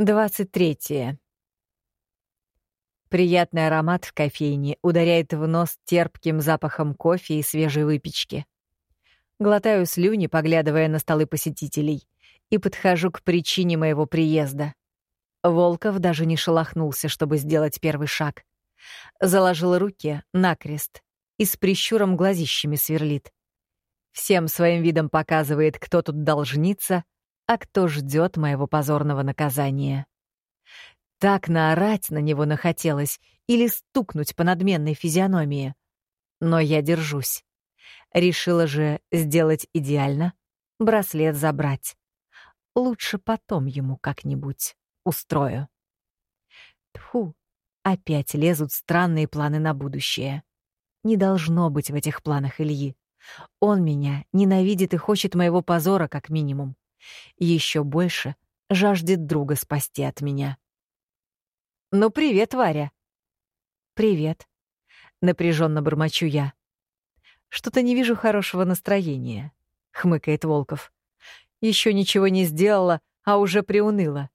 23. Приятный аромат в кофейне ударяет в нос терпким запахом кофе и свежей выпечки. Глотаю слюни, поглядывая на столы посетителей, и подхожу к причине моего приезда. Волков даже не шелохнулся, чтобы сделать первый шаг. Заложил руки накрест и с прищуром глазищами сверлит. Всем своим видом показывает, кто тут должница — а кто ждет моего позорного наказания. Так наорать на него нахотелось или стукнуть по надменной физиономии. Но я держусь. Решила же сделать идеально, браслет забрать. Лучше потом ему как-нибудь устрою. Тьфу, опять лезут странные планы на будущее. Не должно быть в этих планах Ильи. Он меня ненавидит и хочет моего позора как минимум. Еще больше жаждет друга спасти от меня. «Ну, привет, Варя!» «Привет», — напряженно бормочу я. «Что-то не вижу хорошего настроения», — хмыкает Волков. Еще ничего не сделала, а уже приуныла.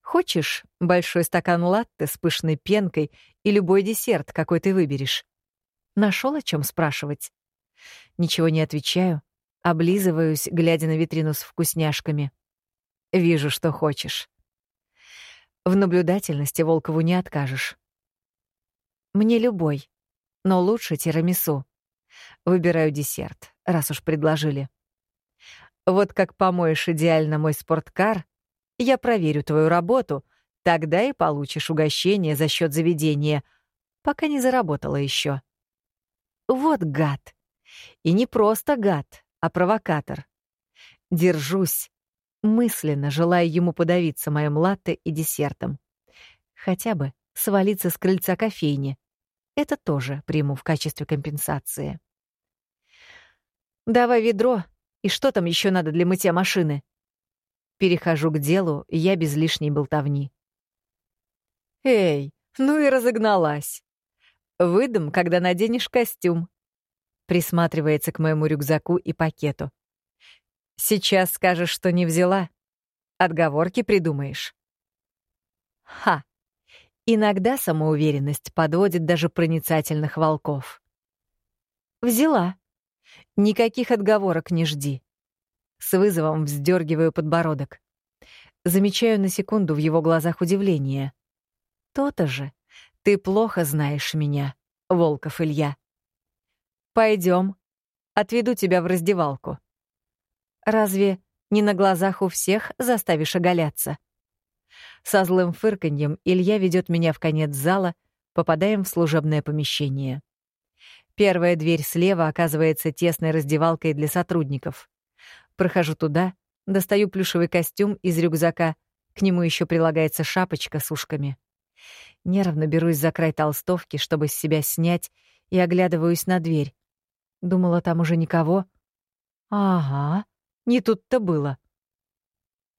Хочешь большой стакан латте с пышной пенкой и любой десерт, какой ты выберешь? Нашел о чем спрашивать? Ничего не отвечаю, Облизываюсь, глядя на витрину с вкусняшками. Вижу, что хочешь. В наблюдательности Волкову не откажешь. Мне любой, но лучше тирамису. Выбираю десерт, раз уж предложили. Вот как помоешь идеально мой спорткар, я проверю твою работу, тогда и получишь угощение за счет заведения, пока не заработала еще. Вот гад. И не просто гад, а провокатор. Держусь, мысленно желая ему подавиться моим латте и десертом. Хотя бы свалиться с крыльца кофейни. Это тоже приму в качестве компенсации. «Давай ведро, и что там еще надо для мытья машины?» Перехожу к делу, я без лишней болтовни. «Эй, ну и разогналась. Выдам, когда наденешь костюм присматривается к моему рюкзаку и пакету. «Сейчас скажешь, что не взяла. Отговорки придумаешь». Ха! Иногда самоуверенность подводит даже проницательных волков. «Взяла. Никаких отговорок не жди». С вызовом вздергиваю подбородок. Замечаю на секунду в его глазах удивление. «То-то же. Ты плохо знаешь меня, Волков Илья». Пойдем, отведу тебя в раздевалку. Разве не на глазах у всех заставишь оголяться? Со злым фырканьем Илья ведет меня в конец зала, попадаем в служебное помещение. Первая дверь слева оказывается тесной раздевалкой для сотрудников. Прохожу туда, достаю плюшевый костюм из рюкзака, к нему еще прилагается шапочка с ушками. Нервно берусь за край толстовки, чтобы с себя снять, и оглядываюсь на дверь. Думала, там уже никого. Ага, не тут-то было.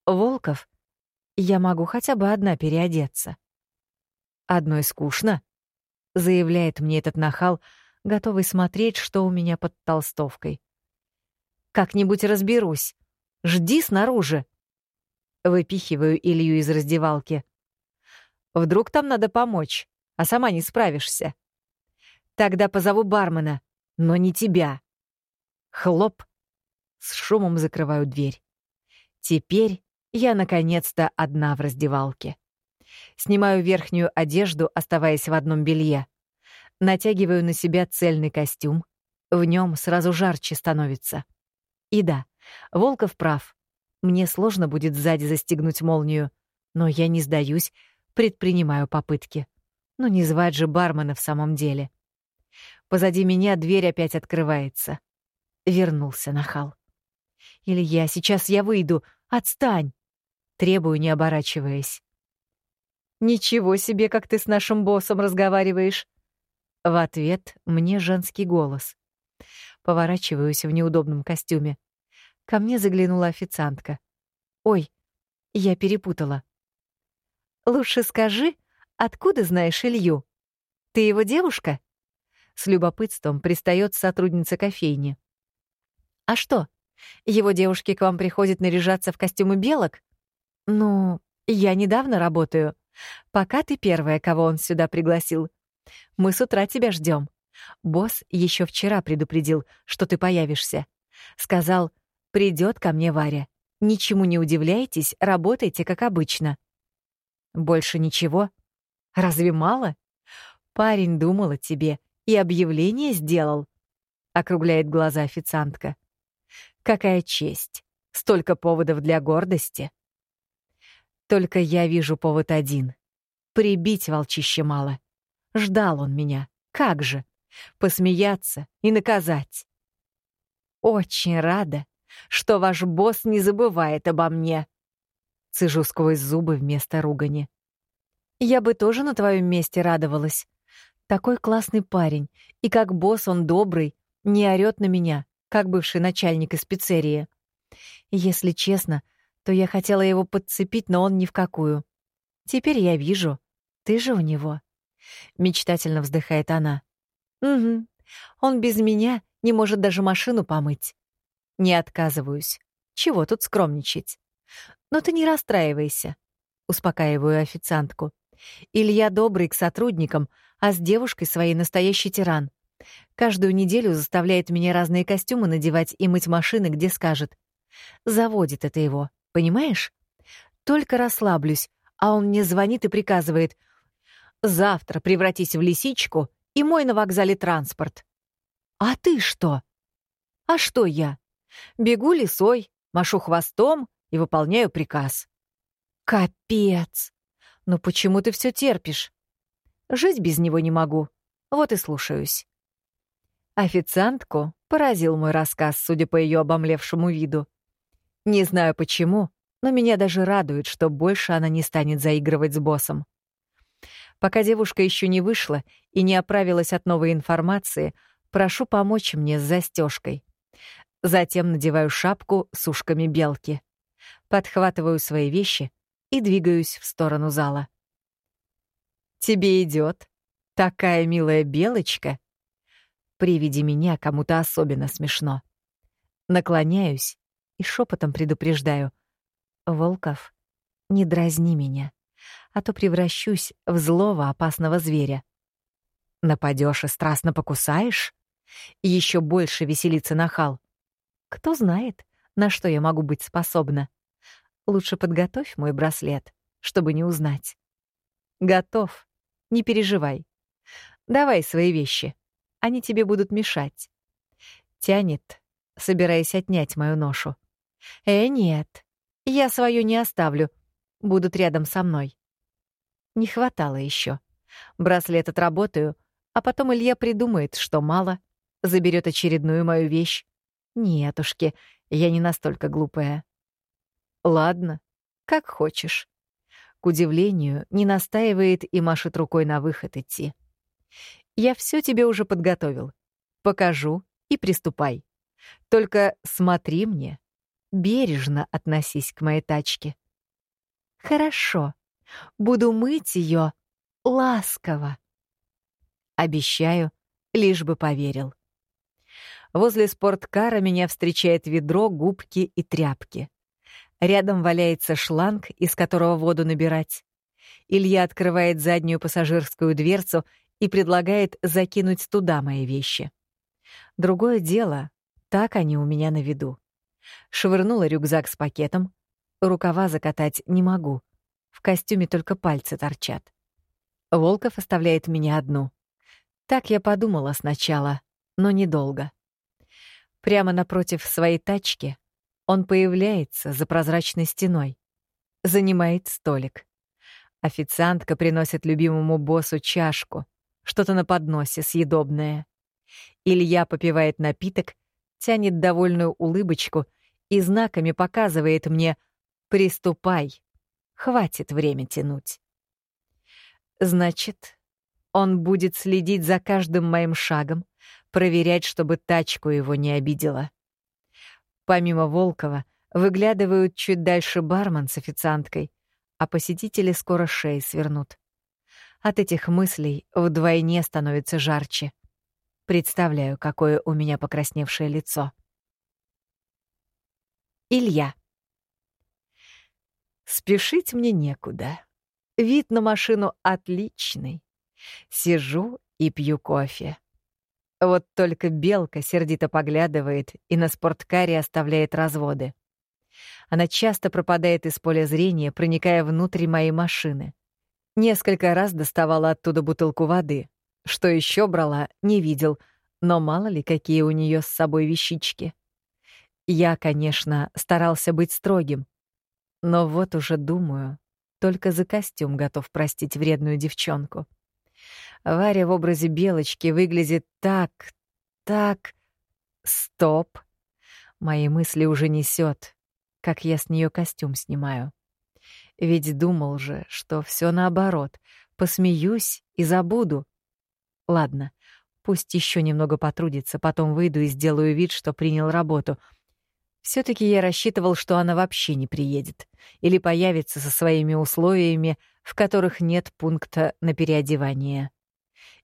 Волков, я могу хотя бы одна переодеться. Одной скучно, заявляет мне этот нахал, готовый смотреть, что у меня под толстовкой. Как-нибудь разберусь. Жди снаружи. Выпихиваю Илью из раздевалки. Вдруг там надо помочь, а сама не справишься. Тогда позову бармена но не тебя. Хлоп. С шумом закрываю дверь. Теперь я наконец-то одна в раздевалке. Снимаю верхнюю одежду, оставаясь в одном белье. Натягиваю на себя цельный костюм. В нем сразу жарче становится. И да, Волков прав. Мне сложно будет сзади застегнуть молнию, но я не сдаюсь, предпринимаю попытки. Ну не звать же бармена в самом деле. Позади меня дверь опять открывается. Вернулся нахал. «Илья, сейчас я выйду. Отстань!» Требую, не оборачиваясь. «Ничего себе, как ты с нашим боссом разговариваешь!» В ответ мне женский голос. Поворачиваюсь в неудобном костюме. Ко мне заглянула официантка. «Ой, я перепутала». «Лучше скажи, откуда знаешь Илью? Ты его девушка?» С любопытством пристает сотрудница кофейни. «А что, его девушки к вам приходят наряжаться в костюмы белок?» «Ну, Я недавно работаю. Пока ты первая, кого он сюда пригласил. Мы с утра тебя ждем. Босс еще вчера предупредил, что ты появишься. Сказал, придет ко мне Варя. Ничему не удивляйтесь, работайте как обычно. Больше ничего? Разве мало? Парень думал о тебе и объявление сделал. Округляет глаза официантка. Какая честь. Столько поводов для гордости. Только я вижу повод один. Прибить волчище мало. Ждал он меня. Как же? Посмеяться и наказать. Очень рада, что ваш босс не забывает обо мне. Цежу сквозь зубы вместо ругани. Я бы тоже на твоем месте радовалась. Такой классный парень, и как босс он добрый, не орёт на меня, как бывший начальник из пиццерии. Если честно, то я хотела его подцепить, но он ни в какую. Теперь я вижу, ты же у него. Мечтательно вздыхает она. Угу. Он без меня не может даже машину помыть. Не отказываюсь. Чего тут скромничать? Но ты не расстраивайся. Успокаиваю официантку. Илья добрый к сотрудникам, а с девушкой своей настоящий тиран. Каждую неделю заставляет меня разные костюмы надевать и мыть машины, где скажет. Заводит это его, понимаешь? Только расслаблюсь, а он мне звонит и приказывает «Завтра превратись в лисичку и мой на вокзале транспорт». «А ты что?» «А что я?» «Бегу лисой, машу хвостом и выполняю приказ». «Капец! Ну почему ты все терпишь?» «Жить без него не могу. Вот и слушаюсь». Официантку поразил мой рассказ, судя по ее обомлевшему виду. Не знаю почему, но меня даже радует, что больше она не станет заигрывать с боссом. Пока девушка еще не вышла и не оправилась от новой информации, прошу помочь мне с застежкой. Затем надеваю шапку с ушками белки. Подхватываю свои вещи и двигаюсь в сторону зала. «Тебе идет, Такая милая белочка!» При виде меня кому-то особенно смешно. Наклоняюсь и шепотом предупреждаю. «Волков, не дразни меня, а то превращусь в злого опасного зверя. Нападешь и страстно покусаешь?» Еще больше веселится нахал. Кто знает, на что я могу быть способна. Лучше подготовь мой браслет, чтобы не узнать. Готов. Не переживай. Давай свои вещи. Они тебе будут мешать. Тянет, собираясь отнять мою ношу. Э, нет. Я свою не оставлю. Будут рядом со мной. Не хватало еще. Браслет отработаю, а потом Илья придумает, что мало, заберет очередную мою вещь. Нетушки, я не настолько глупая. Ладно, как хочешь. К удивлению, не настаивает и машет рукой на выход идти. Я все тебе уже подготовил. Покажу и приступай. Только смотри мне, бережно относись к моей тачке. Хорошо. Буду мыть ее ласково. Обещаю, лишь бы поверил. Возле спорткара меня встречает ведро, губки и тряпки. Рядом валяется шланг, из которого воду набирать. Илья открывает заднюю пассажирскую дверцу и предлагает закинуть туда мои вещи. Другое дело, так они у меня на виду. Швырнула рюкзак с пакетом. Рукава закатать не могу. В костюме только пальцы торчат. Волков оставляет меня одну. Так я подумала сначала, но недолго. Прямо напротив своей тачки он появляется за прозрачной стеной. Занимает столик. Официантка приносит любимому боссу чашку, что-то на подносе съедобное. Илья попивает напиток, тянет довольную улыбочку и знаками показывает мне «Приступай, хватит время тянуть». Значит, он будет следить за каждым моим шагом, проверять, чтобы тачку его не обидела. Помимо Волкова, выглядывают чуть дальше бармен с официанткой, а посетители скоро шеи свернут. От этих мыслей вдвойне становится жарче. Представляю, какое у меня покрасневшее лицо. Илья. Спешить мне некуда. Вид на машину отличный. Сижу и пью кофе. Вот только белка сердито поглядывает и на спорткаре оставляет разводы. Она часто пропадает из поля зрения, проникая внутрь моей машины. Несколько раз доставала оттуда бутылку воды. Что еще брала, не видел, но мало ли какие у нее с собой вещички. Я, конечно, старался быть строгим, но вот уже думаю, только за костюм готов простить вредную девчонку. Варя в образе белочки выглядит так, так... Стоп. Мои мысли уже несет, как я с нее костюм снимаю. Ведь думал же, что все наоборот. Посмеюсь и забуду. Ладно, пусть еще немного потрудится, потом выйду и сделаю вид, что принял работу — все таки я рассчитывал, что она вообще не приедет или появится со своими условиями, в которых нет пункта на переодевание.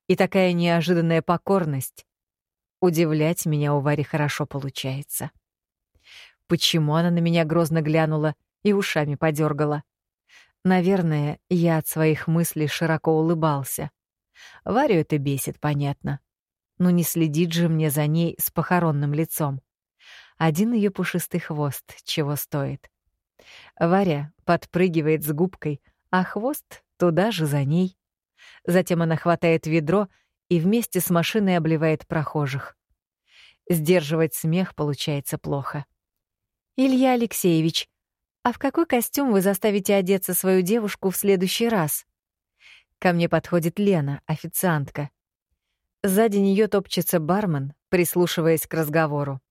И такая неожиданная покорность. Удивлять меня у Вари хорошо получается. Почему она на меня грозно глянула и ушами подергала? Наверное, я от своих мыслей широко улыбался. Варю это бесит, понятно. Но не следит же мне за ней с похоронным лицом один ее пушистый хвост чего стоит. Варя подпрыгивает с губкой, а хвост туда же за ней. Затем она хватает ведро и вместе с машиной обливает прохожих. Сдерживать смех получается плохо. «Илья Алексеевич, а в какой костюм вы заставите одеться свою девушку в следующий раз?» Ко мне подходит Лена, официантка. Сзади нее топчется бармен, прислушиваясь к разговору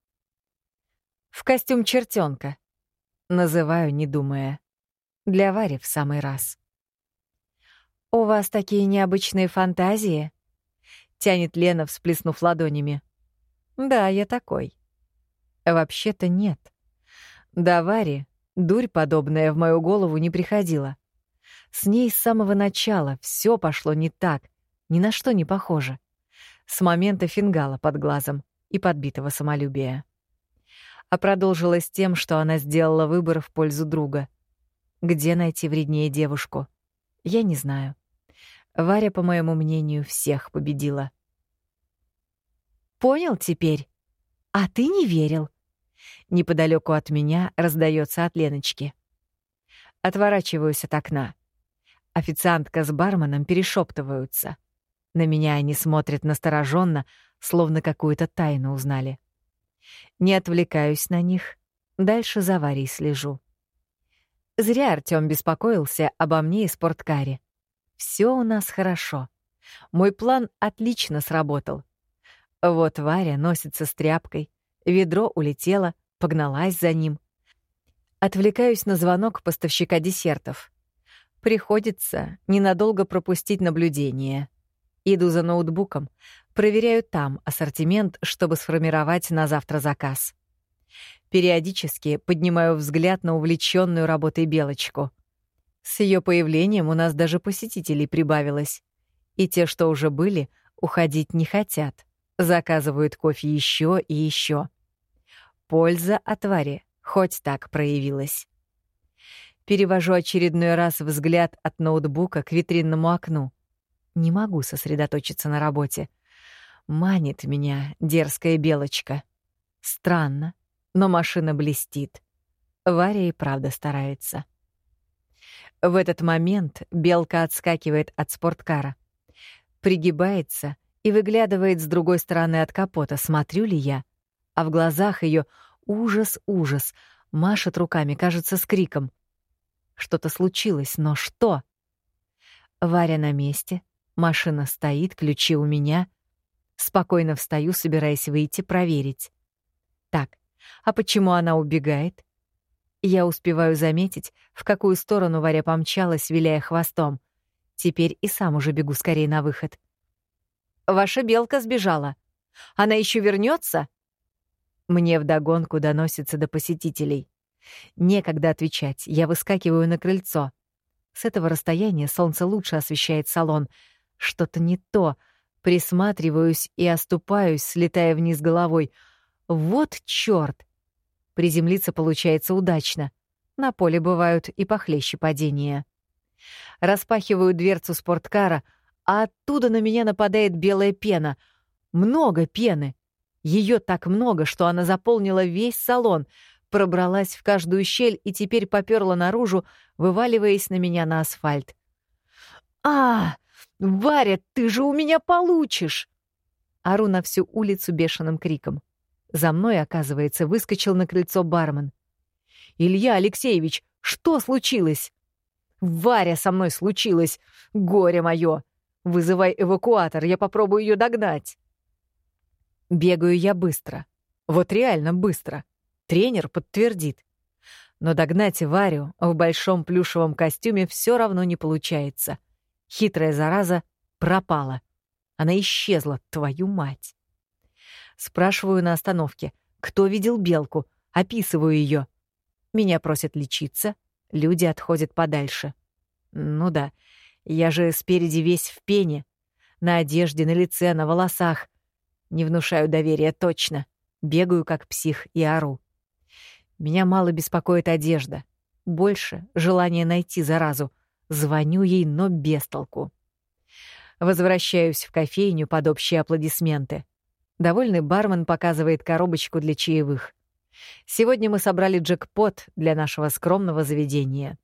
в костюм чертенка. Называю, не думая. Для Вари в самый раз. «У вас такие необычные фантазии?» — тянет Лена, всплеснув ладонями. «Да, я такой». «Вообще-то нет. До Вари дурь подобная в мою голову не приходила. С ней с самого начала все пошло не так, ни на что не похоже. С момента фингала под глазом и подбитого самолюбия а продолжилось тем, что она сделала выбор в пользу друга. Где найти вреднее девушку? Я не знаю. Варя, по моему мнению, всех победила. Понял теперь? А ты не верил? Неподалеку от меня раздается от Леночки. Отворачиваюсь от окна. Официантка с барменом перешептываются. На меня они смотрят настороженно, словно какую-то тайну узнали. Не отвлекаюсь на них, дальше за Варей слежу. Зря Артём беспокоился обо мне и спорткаре. Все у нас хорошо. Мой план отлично сработал. Вот Варя носится с тряпкой, ведро улетело, погналась за ним. Отвлекаюсь на звонок поставщика десертов. Приходится ненадолго пропустить наблюдение. Иду за ноутбуком, проверяю там ассортимент, чтобы сформировать на завтра заказ. Периодически поднимаю взгляд на увлеченную работой Белочку. С ее появлением у нас даже посетителей прибавилось. И те, что уже были, уходить не хотят. Заказывают кофе еще и еще. Польза от Вари хоть так проявилась. Перевожу очередной раз взгляд от ноутбука к витринному окну. Не могу сосредоточиться на работе. Манит меня дерзкая белочка. Странно, но машина блестит. Варя и правда старается. В этот момент белка отскакивает от спорткара. Пригибается и выглядывает с другой стороны от капота, смотрю ли я. А в глазах ее ужас, ужас, машет руками, кажется, с криком. Что-то случилось, но что? Варя на месте, Машина стоит, ключи у меня. Спокойно встаю, собираясь выйти проверить. Так, а почему она убегает? Я успеваю заметить, в какую сторону Варя помчалась, виляя хвостом. Теперь и сам уже бегу скорее на выход. «Ваша белка сбежала. Она еще вернется? Мне вдогонку доносится до посетителей. Некогда отвечать, я выскакиваю на крыльцо. С этого расстояния солнце лучше освещает салон — что-то не то. Присматриваюсь и оступаюсь, слетая вниз головой. Вот чёрт! Приземлиться получается удачно. На поле бывают и похлеще падения. Распахиваю дверцу спорткара, а оттуда на меня нападает белая пена. Много пены. Ее так много, что она заполнила весь салон, пробралась в каждую щель и теперь поперла наружу, вываливаясь на меня на асфальт. «А, Варя, ты же у меня получишь!» Ору на всю улицу бешеным криком. За мной, оказывается, выскочил на крыльцо бармен. «Илья Алексеевич, что случилось?» «Варя со мной случилось! Горе мое! Вызывай эвакуатор, я попробую ее догнать!» Бегаю я быстро. Вот реально быстро. Тренер подтвердит. Но догнать Варю в большом плюшевом костюме все равно не получается. Хитрая зараза пропала. Она исчезла, твою мать. Спрашиваю на остановке, кто видел белку, описываю ее. Меня просят лечиться, люди отходят подальше. Ну да, я же спереди весь в пене. На одежде, на лице, на волосах. Не внушаю доверия точно. Бегаю как псих и ору. Меня мало беспокоит одежда. Больше — желание найти заразу. Звоню ей, но без толку. Возвращаюсь в кофейню под общие аплодисменты. Довольный бармен показывает коробочку для чаевых. Сегодня мы собрали джекпот для нашего скромного заведения.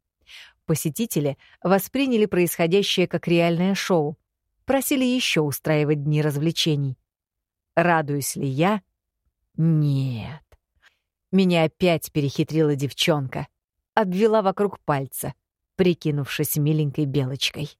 Посетители восприняли происходящее как реальное шоу, просили еще устраивать дни развлечений. Радуюсь ли я? Нет. Меня опять перехитрила девчонка, обвела вокруг пальца, прикинувшись миленькой белочкой.